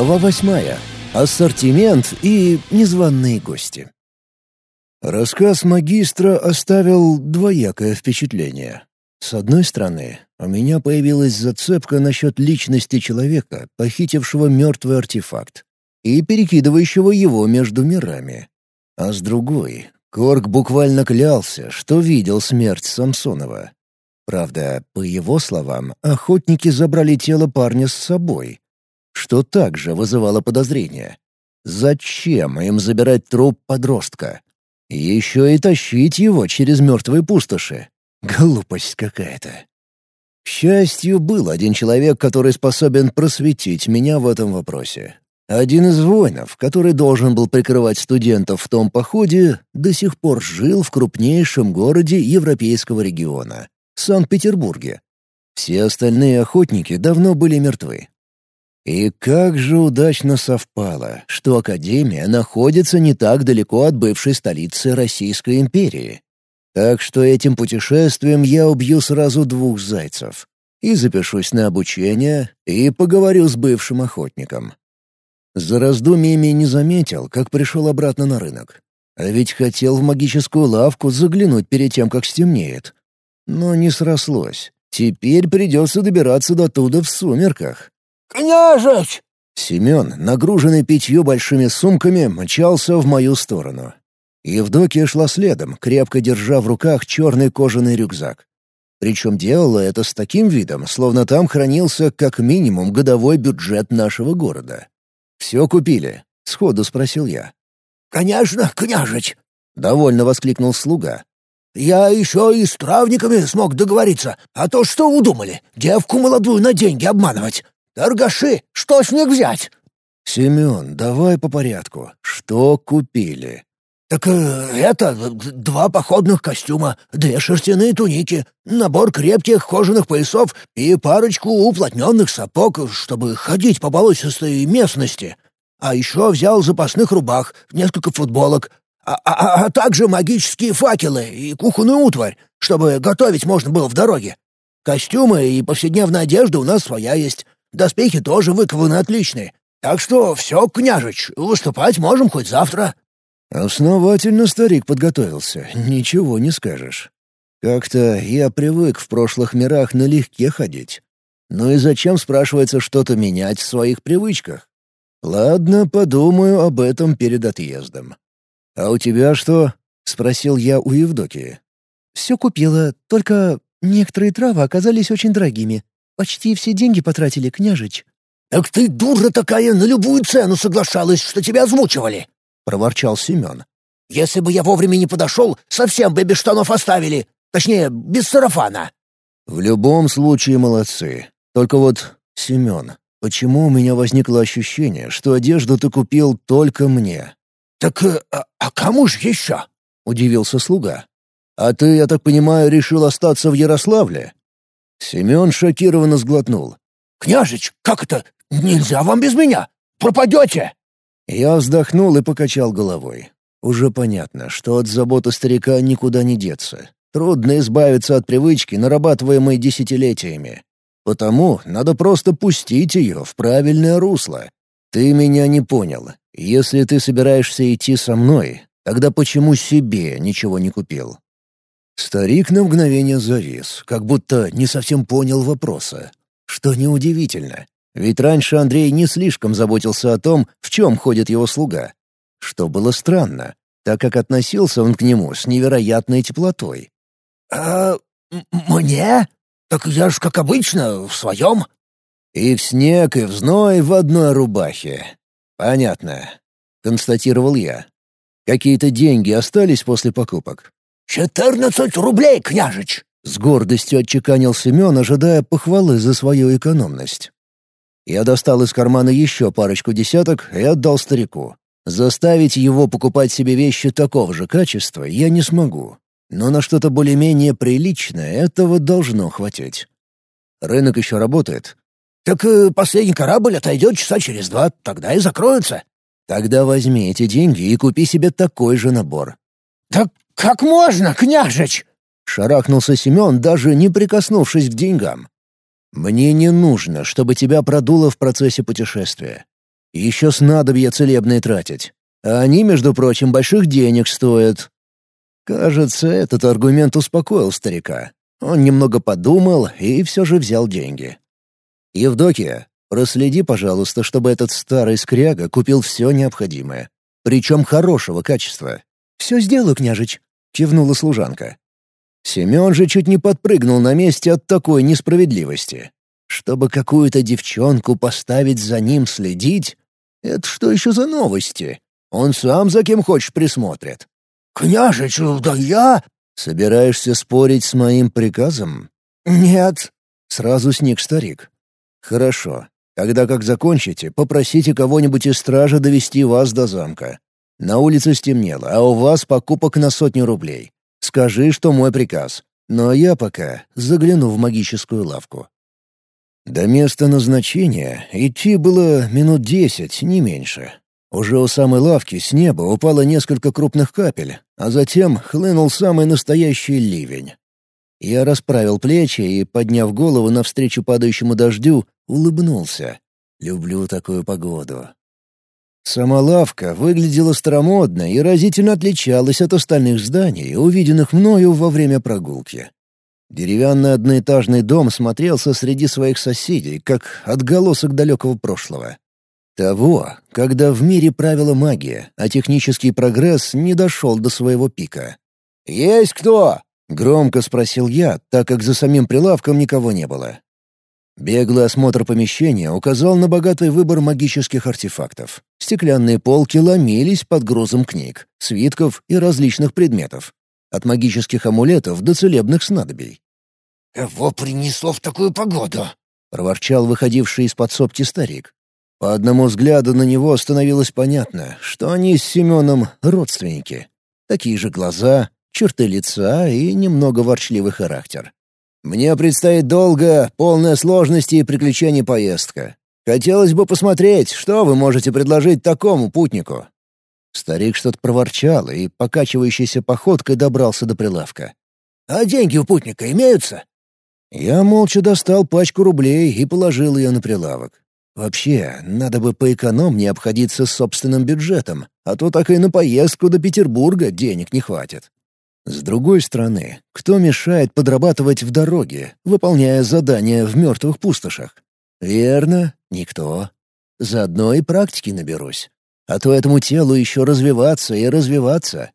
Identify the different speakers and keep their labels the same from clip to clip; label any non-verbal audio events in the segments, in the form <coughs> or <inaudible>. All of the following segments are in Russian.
Speaker 1: Глава восьмая. Ассортимент и незваные гости. Рассказ магистра оставил двоякое впечатление. С одной стороны, у меня появилась зацепка насчет личности человека, похитившего мертвый артефакт и перекидывающего его между мирами. А с другой, Корк буквально клялся, что видел смерть Самсонова. Правда, по его словам, охотники забрали тело парня с собой, что также вызывало подозрения. Зачем им забирать труп подростка? Еще и тащить его через мертвые пустоши. Глупость какая-то. К счастью, был один человек, который способен просветить меня в этом вопросе. Один из воинов, который должен был прикрывать студентов в том походе, до сих пор жил в крупнейшем городе европейского региона — Санкт-Петербурге. Все остальные охотники давно были мертвы. И как же удачно совпало, что Академия находится не так далеко от бывшей столицы Российской империи. Так что этим путешествием я убью сразу двух зайцев. И запишусь на обучение, и поговорю с бывшим охотником. За раздумьями не заметил, как пришел обратно на рынок. А ведь хотел в магическую лавку заглянуть перед тем, как стемнеет. Но не срослось. Теперь придется добираться до туда в сумерках.
Speaker 2: «Княжич!»
Speaker 1: Семен, нагруженный пятью большими сумками, мчался в мою сторону. Евдокия шла следом, крепко держа в руках черный кожаный рюкзак. Причем делала это с таким видом, словно там хранился как минимум годовой бюджет нашего города. «Все купили?» — сходу спросил я.
Speaker 2: «Конечно, княжич!»
Speaker 1: — довольно воскликнул слуга.
Speaker 2: «Я еще и с травниками смог договориться, а то что удумали? Девку молодую на деньги обманывать? Торгаши, что с них взять?»
Speaker 1: «Семен, давай по порядку. Что купили?»
Speaker 2: «Так э, это два походных костюма, две шерстяные туники, набор крепких кожаных поясов и парочку уплотненных сапог, чтобы ходить по болотистой местности. А еще взял запасных рубах, несколько футболок, а, а, а также магические факелы и кухонную утварь, чтобы готовить можно было в дороге. Костюмы и повседневная одежда у нас своя есть, доспехи тоже выкованы отличные. Так что все, княжич, выступать можем хоть завтра».
Speaker 1: Основательно старик подготовился, ничего не скажешь. Как-то я привык в прошлых мирах налегке ходить. Ну и зачем, спрашивается, что-то менять в своих привычках? Ладно, подумаю об этом перед отъездом. «А у тебя что?» — спросил я у Евдокии.
Speaker 3: «Все купила, только некоторые травы оказались очень дорогими. Почти все деньги потратили, княжич».
Speaker 2: «Так ты дура такая, на любую цену соглашалась, что тебя озвучивали!» — проворчал Семен. «Если бы я вовремя не подошел, совсем бы без штанов оставили. Точнее, без сарафана».
Speaker 1: «В любом случае молодцы. Только вот, Семен, почему у меня возникло ощущение, что одежду ты купил только мне?»
Speaker 2: «Так э, а, а кому же еще?» — удивился слуга.
Speaker 1: «А ты, я так понимаю, решил остаться в Ярославле?» Семен шокированно сглотнул.
Speaker 2: «Княжич, как это? Нельзя вам без меня! Пропадете!»
Speaker 1: Я вздохнул и покачал головой. Уже понятно, что от заботы старика никуда не деться. Трудно избавиться от привычки, нарабатываемой десятилетиями. Потому надо просто пустить ее в правильное русло. Ты меня не понял. Если ты собираешься идти со мной, тогда почему себе ничего не купил? Старик на мгновение завис, как будто не совсем понял вопроса. Что неудивительно, ведь раньше Андрей не слишком заботился о том, в чем ходит его слуга. Что было странно, так как относился он к нему с невероятной теплотой.
Speaker 2: «А мне? Так я ж, как обычно, в своем».
Speaker 1: «И в снег, и в зной в одной рубахе. Понятно», — констатировал я. «Какие-то деньги остались после покупок?»
Speaker 2: «Четырнадцать рублей, княжич!»
Speaker 1: — с гордостью отчеканил Семен, ожидая похвалы за свою экономность. Я достал из кармана еще парочку десяток и отдал старику. Заставить его покупать себе вещи такого же качества я не смогу. Но на что-то более-менее приличное этого должно хватить. Рынок еще работает.
Speaker 2: «Так э, последний корабль отойдет часа через два, тогда и закроется».
Speaker 1: «Тогда возьми эти деньги и купи себе такой же набор».
Speaker 2: «Так как можно, княжич?»
Speaker 1: — шарахнулся Семен, даже не прикоснувшись к деньгам. «Мне не нужно, чтобы тебя продуло в процессе путешествия. Еще снадобья целебные тратить. А они, между прочим, больших денег стоят. Кажется, этот аргумент успокоил старика. Он немного подумал и все же взял деньги. «Евдокия, проследи, пожалуйста, чтобы этот старый скряга купил все необходимое. Причем хорошего качества».
Speaker 3: «Все сделаю, княжич», — кивнула служанка.
Speaker 1: Семен же чуть не подпрыгнул на месте от такой несправедливости. Чтобы какую-то девчонку поставить за ним следить, это что еще за новости? Он сам за кем хочешь присмотрит.
Speaker 2: «Княжич, да я...»
Speaker 1: «Собираешься спорить с моим приказом?»
Speaker 2: «Нет», —
Speaker 1: сразу сник старик. «Хорошо. Тогда как закончите, попросите кого-нибудь из стражи довести вас до замка. На улице стемнело, а у вас покупок на сотню рублей. Скажи, что мой приказ. Но я пока загляну в магическую лавку». До места назначения идти было минут десять, не меньше. Уже у самой лавки с неба упало несколько крупных капель, а затем хлынул самый настоящий ливень. Я расправил плечи и, подняв голову навстречу падающему дождю, улыбнулся. Люблю такую погоду. Сама лавка выглядела старомодно и разительно отличалась от остальных зданий, увиденных мною во время прогулки. Деревянный одноэтажный дом смотрелся среди своих соседей, как отголосок далекого прошлого. Того, когда в мире правила магия, а технический прогресс не дошел до своего пика. «Есть кто?» — громко спросил я, так как за самим прилавком никого не было. Беглый осмотр помещения указал на богатый выбор магических артефактов. Стеклянные полки ломились под грузом книг, свитков и различных предметов. От магических амулетов до целебных снадобий.
Speaker 2: «Его принесло в такую погоду!»
Speaker 1: — проворчал выходивший из подсобки старик. По одному взгляду на него становилось понятно, что они с Семеном родственники. Такие же глаза, черты лица и немного ворчливый характер. «Мне предстоит долгая, полная сложностей и приключений поездка. Хотелось бы посмотреть, что вы можете предложить такому путнику. Старик что-то проворчал и, покачивающейся походкой, добрался до прилавка.
Speaker 2: «А деньги у путника имеются?»
Speaker 1: Я молча достал пачку рублей и положил ее на прилавок. Вообще, надо бы поэкономнее обходиться с собственным бюджетом, а то так и на поездку до Петербурга денег не хватит. С другой стороны, кто мешает подрабатывать в дороге, выполняя задания в мертвых пустошах? Верно, никто. Заодно и практики наберусь а то этому телу еще развиваться и развиваться.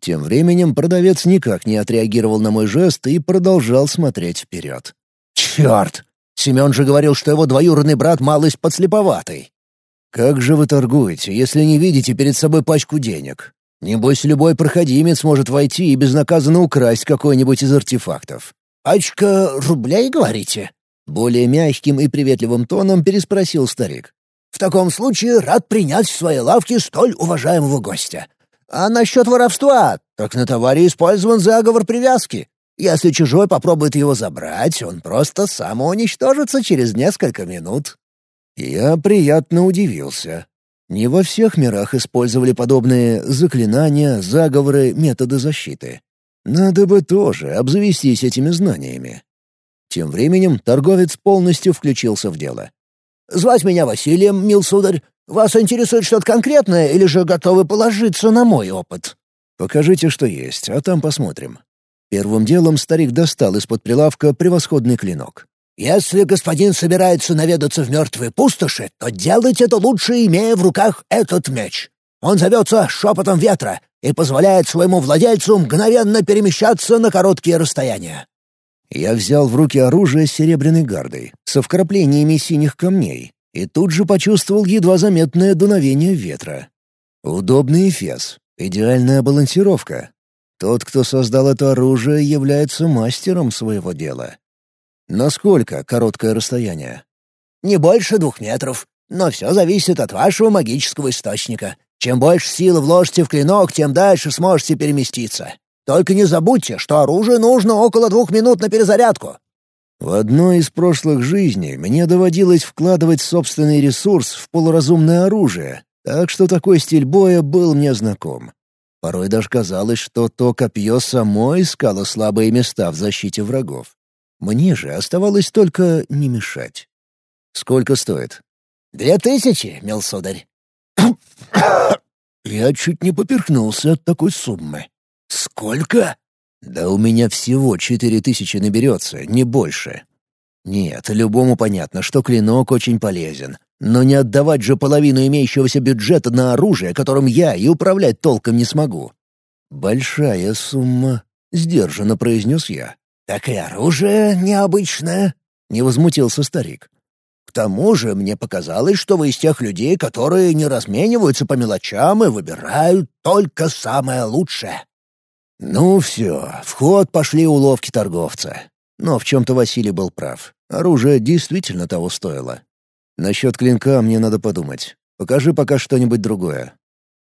Speaker 1: Тем временем продавец никак не отреагировал на мой жест и продолжал смотреть вперед. «Черт! Семен же говорил, что его двоюродный брат малость подслеповатый. Как же вы торгуете, если не видите перед собой пачку денег? Небось, любой проходимец может войти и безнаказанно украсть какой-нибудь из артефактов.
Speaker 2: «Пачка рублей, говорите?»
Speaker 1: Более мягким и приветливым тоном переспросил старик.
Speaker 2: В таком случае рад принять в своей лавке столь уважаемого гостя. А насчет воровства, так на товаре использован заговор привязки. Если чужой попробует его забрать, он просто самоуничтожится через несколько минут».
Speaker 1: Я приятно удивился. Не во всех мирах использовали подобные заклинания, заговоры, методы защиты. Надо бы тоже обзавестись этими знаниями. Тем временем торговец полностью включился в дело.
Speaker 2: Звать меня Василием, мил сударь. Вас интересует что-то конкретное или же готовы положиться на мой опыт?»
Speaker 1: «Покажите, что есть, а там посмотрим». Первым делом старик достал из-под прилавка превосходный клинок.
Speaker 2: «Если господин собирается наведаться в мертвые пустоши, то делать это лучше, имея в руках этот меч. Он зовется «Шепотом ветра» и позволяет своему владельцу мгновенно перемещаться на короткие расстояния.
Speaker 1: Я взял в руки оружие с серебряной гардой, со вкраплениями синих камней, и тут же почувствовал едва заметное дуновение ветра. Удобный эфес, идеальная балансировка. Тот, кто создал это оружие, является мастером своего дела. Насколько короткое расстояние?
Speaker 2: Не больше двух метров, но все зависит от вашего магического источника. Чем больше силы вложите в клинок, тем дальше сможете переместиться. Только не забудьте, что оружию нужно около двух минут на перезарядку».
Speaker 1: В одной из прошлых жизней мне доводилось вкладывать собственный ресурс в полуразумное оружие, так что такой стиль боя был мне знаком. Порой даже казалось, что то копье само искало слабые места в защите врагов. Мне же оставалось только не мешать. «Сколько стоит?»
Speaker 2: «Две тысячи, мил сударь». <coughs>
Speaker 1: Я чуть не поперхнулся от такой суммы. «Сколько?» «Да у меня всего четыре тысячи наберется, не больше». Нет, любому понятно, что клинок очень полезен. Но не отдавать же половину имеющегося бюджета на оружие, которым я и управлять толком не смогу. «Большая сумма», — сдержанно произнес я.
Speaker 2: «Так и оружие необычное», — не возмутился старик. «К тому же мне показалось, что вы из тех людей, которые не размениваются по мелочам и выбирают только самое лучшее».
Speaker 1: Ну все, в ход пошли уловки торговца. Но в чем-то Василий был прав. Оружие действительно того стоило. Насчет клинка мне надо подумать. Покажи пока что-нибудь другое.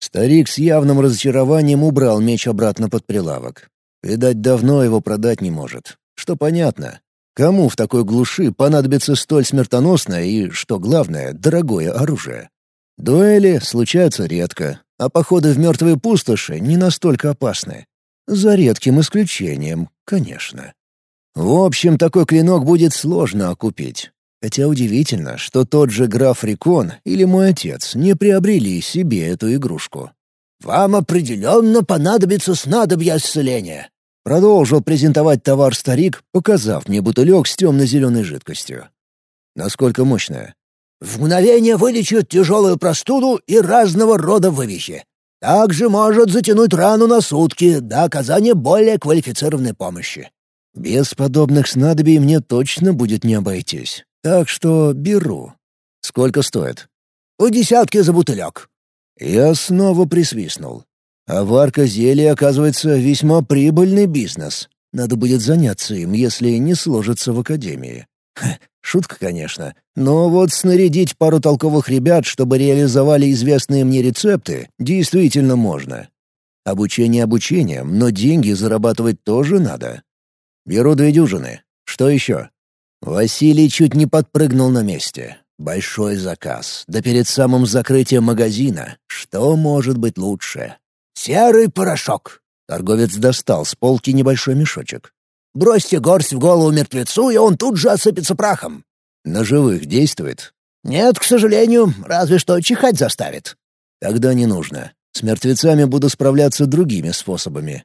Speaker 1: Старик с явным разочарованием убрал меч обратно под прилавок. Видать, давно его продать не может. Что понятно. Кому в такой глуши понадобится столь смертоносное и, что главное, дорогое оружие? Дуэли случаются редко, а походы в мертвые пустоши не настолько опасны. За редким исключением, конечно. В общем, такой клинок будет сложно окупить. Хотя удивительно, что тот же граф Рикон или мой отец не приобрели себе эту игрушку.
Speaker 2: «Вам определенно понадобится снадобье исцеления», —
Speaker 1: продолжил презентовать товар старик, показав мне бутылек с темно-зеленой жидкостью. «Насколько мощная?»
Speaker 2: «В мгновение вылечит тяжелую простуду и разного рода вывихи. Также может затянуть рану на сутки до оказания более квалифицированной помощи.
Speaker 1: Без подобных снадобий мне точно будет не обойтись. Так что беру. Сколько стоит?
Speaker 2: У десятки за бутылек.
Speaker 1: Я снова присвистнул. А варка зелья, оказывается, весьма прибыльный бизнес. Надо будет заняться им, если не сложится в академии. Ха, шутка, конечно. Но вот снарядить пару толковых ребят, чтобы реализовали известные мне рецепты, действительно можно. Обучение обучением, но деньги зарабатывать тоже надо. Беру две дюжины. Что еще?» Василий чуть не подпрыгнул на месте. Большой заказ. Да перед самым закрытием магазина. Что может быть лучше?
Speaker 2: «Серый порошок!»
Speaker 1: Торговец достал с полки небольшой мешочек.
Speaker 2: «Бросьте горсть в голову мертвецу, и он тут же осыпется прахом».
Speaker 1: «На живых действует?»
Speaker 2: «Нет, к сожалению, разве что чихать заставит».
Speaker 1: «Тогда не нужно. С мертвецами буду справляться другими способами.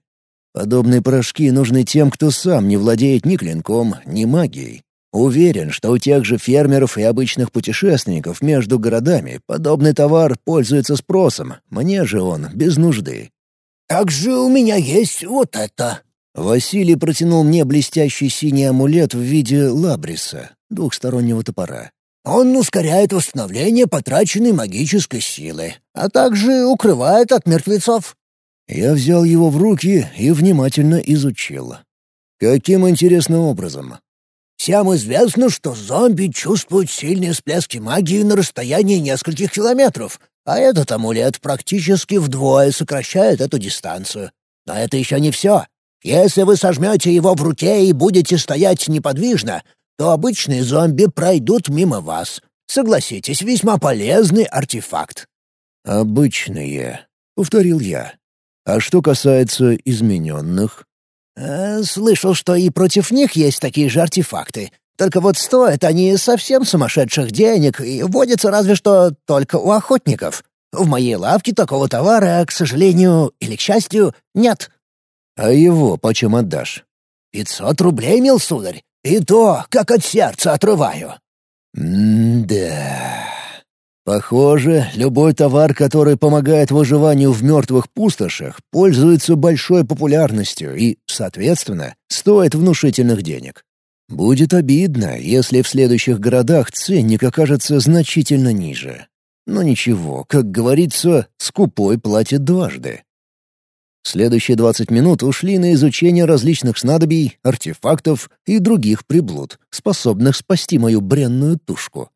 Speaker 1: Подобные порошки нужны тем, кто сам не владеет ни клинком, ни магией. Уверен, что у тех же фермеров и обычных путешественников между городами подобный товар пользуется спросом, мне же он без нужды.
Speaker 2: «Также у меня есть вот это».
Speaker 1: Василий протянул мне блестящий синий амулет в виде лабриса, двухстороннего топора.
Speaker 2: «Он ускоряет восстановление потраченной магической силы, а также укрывает от мертвецов».
Speaker 1: Я взял его в руки и внимательно изучил. Каким интересным образом?
Speaker 2: Всем известно, что зомби чувствуют сильные всплески магии на расстоянии нескольких километров, а этот амулет практически вдвое сокращает эту дистанцию. Но это еще не все. Если вы сожмете его в руке и будете стоять неподвижно, то обычные зомби пройдут мимо вас. Согласитесь, весьма полезный артефакт.
Speaker 1: «Обычные», — повторил я. А что касается измененных?
Speaker 2: Э, слышал, что и против них есть такие же артефакты. Только вот стоят они совсем сумасшедших денег и водятся разве что только у охотников. В моей лавке такого товара, к сожалению или к счастью, нет.
Speaker 1: А его почем отдашь?
Speaker 2: Пятьсот рублей, мил сударь. И то, как от сердца отрываю.
Speaker 1: М-да... Похоже, любой товар, который помогает выживанию в мертвых пустошах, пользуется большой популярностью и, соответственно, стоит внушительных денег. Будет обидно, если в следующих городах ценник окажется значительно ниже. Но ничего, как говорится, скупой платит дважды. Следующие 20 минут ушли на изучение различных снадобий, артефактов и других приблуд, способных спасти мою бренную тушку.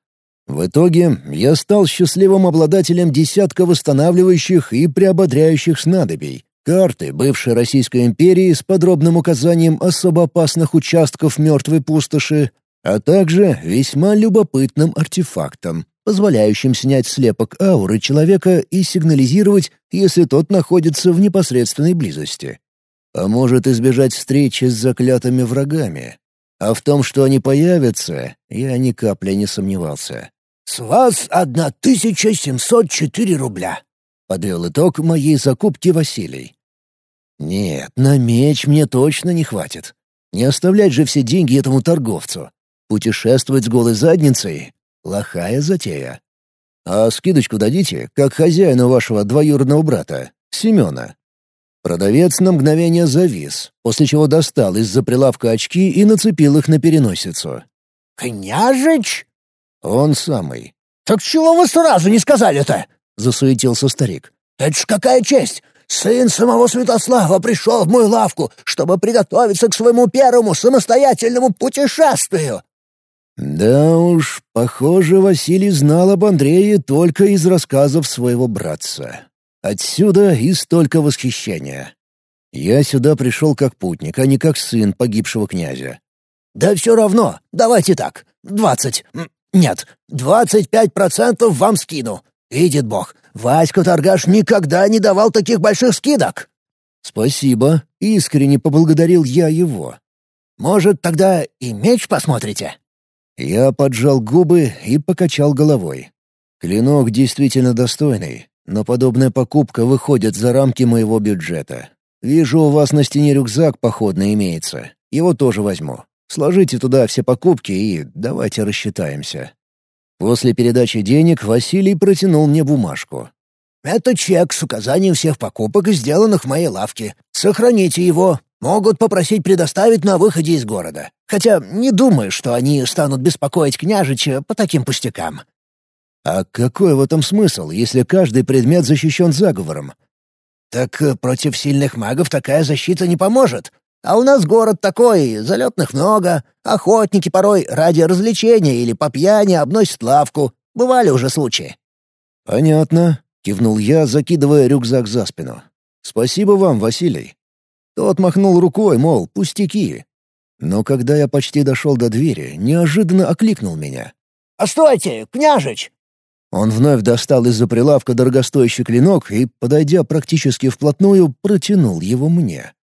Speaker 1: В итоге я стал счастливым обладателем десятка восстанавливающих и приободряющих снадобий, карты бывшей Российской империи с подробным указанием особо опасных участков мертвой пустоши, а также весьма любопытным артефактом, позволяющим снять слепок ауры человека и сигнализировать, если тот находится в непосредственной близости. Поможет избежать встречи с заклятыми врагами. А в том, что они появятся, я ни капли не сомневался.
Speaker 2: С вас одна тысяча семьсот четыре рубля», — подвел итог моей закупки Василий.
Speaker 1: «Нет, на меч мне точно не хватит. Не оставлять же все деньги этому торговцу. Путешествовать с голой задницей — плохая затея. А скидочку дадите, как хозяину вашего двоюродного брата, Семена?» Продавец на мгновение завис, после чего достал из-за прилавка очки и нацепил их на переносицу.
Speaker 2: «Княжич?»
Speaker 1: «Он самый».
Speaker 2: «Так чего вы сразу не сказали-то?»
Speaker 1: — засуетился старик.
Speaker 2: «Это ж какая честь! Сын самого Святослава пришел в мою лавку, чтобы приготовиться к своему первому самостоятельному путешествию!»
Speaker 1: Да уж, похоже, Василий знал об Андрее только из рассказов своего братца. Отсюда и столько восхищения. Я сюда пришел как путник, а не как сын погибшего князя.
Speaker 2: «Да все равно, давайте так, двадцать, нет, двадцать пять процентов вам скину. Видит Бог, Васька Торгаш никогда не давал таких больших скидок».
Speaker 1: «Спасибо», — искренне поблагодарил я его.
Speaker 2: «Может, тогда и меч посмотрите?»
Speaker 1: Я поджал губы и покачал головой. Клинок действительно достойный, но подобная покупка выходит за рамки моего бюджета. Вижу, у вас на стене рюкзак походный имеется. Его тоже возьму. Сложите туда все покупки и давайте рассчитаемся. После передачи денег Василий протянул мне бумажку.
Speaker 2: «Это чек с указанием всех покупок, сделанных в моей лавке. Сохраните его. Могут попросить предоставить на выходе из города. Хотя не думаю, что они станут беспокоить княжича по таким пустякам».
Speaker 1: «А какой в этом смысл, если каждый предмет защищен заговором?»
Speaker 2: «Так э, против сильных магов такая защита не поможет. А у нас город такой, залетных много, охотники порой ради развлечения или по пьяни обносят лавку. Бывали уже случаи».
Speaker 1: «Понятно», — кивнул я, закидывая рюкзак за спину. «Спасибо вам, Василий». Тот махнул рукой, мол, пустяки. Но когда я почти дошел до двери, неожиданно окликнул меня.
Speaker 2: «А стойте, княжич!»
Speaker 1: Он вновь достал из-за прилавка дорогостоящий клинок и, подойдя практически вплотную, протянул его мне.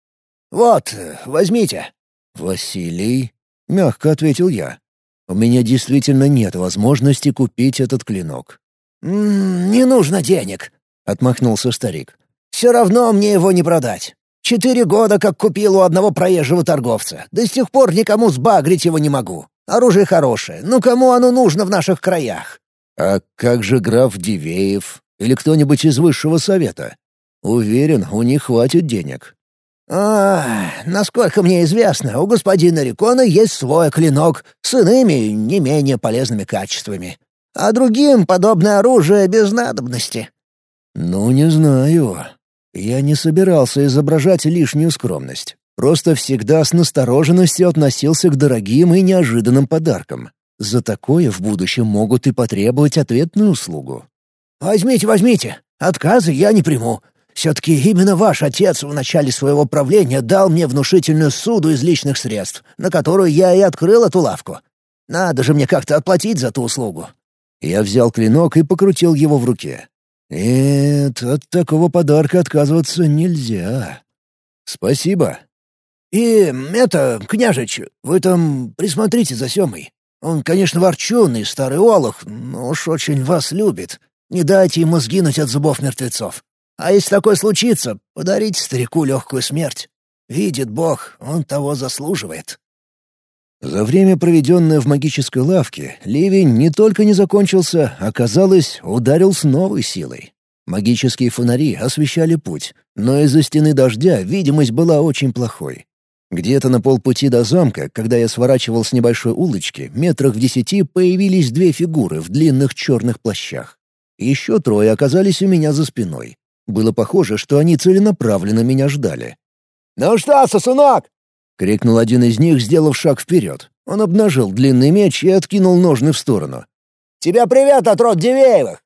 Speaker 2: «Вот, возьмите».
Speaker 1: «Василий?» — мягко ответил я. «У меня действительно нет возможности купить этот клинок».
Speaker 2: «М -м, «Не нужно денег», — отмахнулся старик. «Все равно мне его не продать. Четыре года как купил у одного проезжего торговца. До сих пор никому сбагрить его не могу. Оружие хорошее, но кому оно нужно в наших краях?»
Speaker 1: «А как же граф Дивеев? Или кто-нибудь из высшего совета? Уверен, у них хватит денег.
Speaker 2: «А, насколько мне известно, у господина Рикона есть свой клинок с иными, не менее полезными качествами. А другим подобное оружие без надобности».
Speaker 1: «Ну, не знаю. Я не собирался изображать лишнюю скромность. Просто всегда с настороженностью относился к дорогим и неожиданным подаркам. За такое в будущем могут и потребовать ответную услугу».
Speaker 2: «Возьмите, возьмите. Отказы я не приму. Все-таки именно ваш отец в начале своего правления дал мне внушительную суду из личных средств, на которую я и открыл эту лавку. Надо же мне как-то отплатить за ту услугу».
Speaker 1: Я взял клинок и покрутил его в руке. «Нет, от такого подарка отказываться нельзя. Спасибо».
Speaker 2: «И это, княжич, вы там присмотрите за Семой. Он, конечно, ворчунный, старый олух, но уж очень вас любит. Не дайте ему сгинуть от зубов мертвецов. А если такое случится, подарите старику легкую смерть. Видит Бог, он того заслуживает».
Speaker 1: За время, проведенное в магической лавке, ливень не только не закончился, а, казалось, ударил с новой силой. Магические фонари освещали путь, но из-за стены дождя видимость была очень плохой. Где-то на полпути до замка, когда я сворачивал с небольшой улочки, метрах в десяти появились две фигуры в длинных черных плащах. Еще трое оказались у меня за спиной. Было похоже, что они целенаправленно меня ждали.
Speaker 2: «Ну что, сосунок?»
Speaker 1: — крикнул один из них, сделав шаг вперед. Он обнажил длинный меч и откинул ножны в сторону.
Speaker 2: «Тебе привет от род Дивеевых!